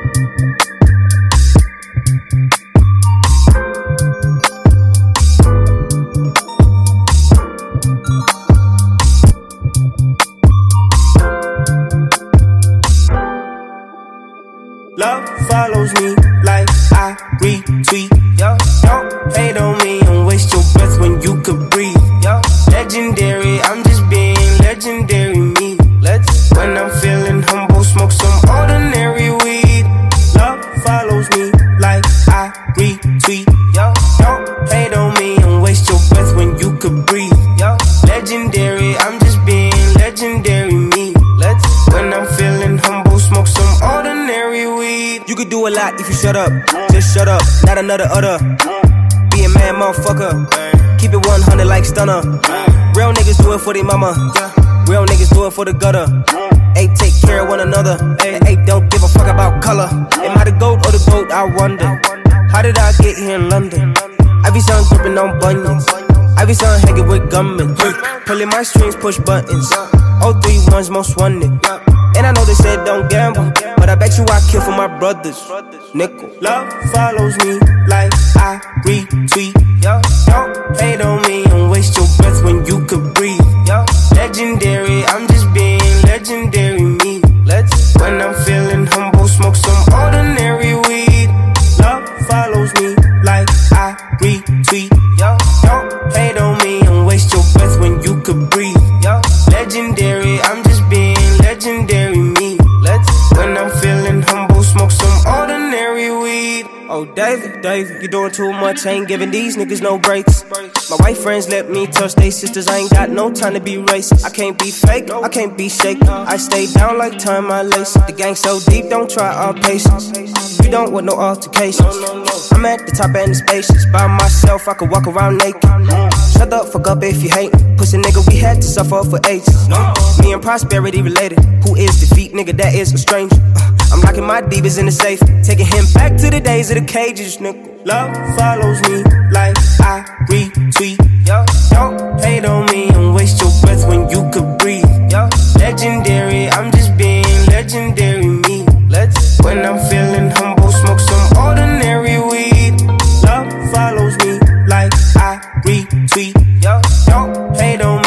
Love follows me like I retweet. Yo, don't hate on lot if you shut up. Just shut up, not another other. Be a man, motherfucker. Keep it 100 like stunner. Real niggas do it for their mama. Real niggas do it for the gutter. Hey, take care of one another. Hey, don't give a fuck about color. Am I the goat or the goat? I wonder. How did I get here in London? Ivy sun gripping on bunions. Ivy sun hanging with gunmen. Pulling my strings, push buttons. All three ones most wanted. And I know they said don't gamble, but I bet you I kill for my brothers. Nickel. Love follows me like I retweet. Yo, don't hate on me weed. Oh, David, David, you doing too much. Ain't giving these niggas no breaks. My white friends let me touch they sisters. I ain't got no time to be racist. I can't be fake, I can't be shaken. I stay down like time my lace. The gang so deep, don't try our patience. You don't want no altercations. I'm at the top and the spacious. By myself, I could walk around naked. Shut up, fuck up if you hate. Pussy nigga, we had to suffer for ages. Me and prosperity related. Who is defeat, nigga? That is a stranger. I'm locking my divas in the safe, taking him back to the days of the cages, nigga. Love follows me like I retweet. Yo, don't hate on me and waste your breath when you could breathe. Yo, legendary, I'm just being legendary me. Let's when I'm feeling humble, smoke some ordinary weed. Love follows me like I retweet. Yo, don't hate on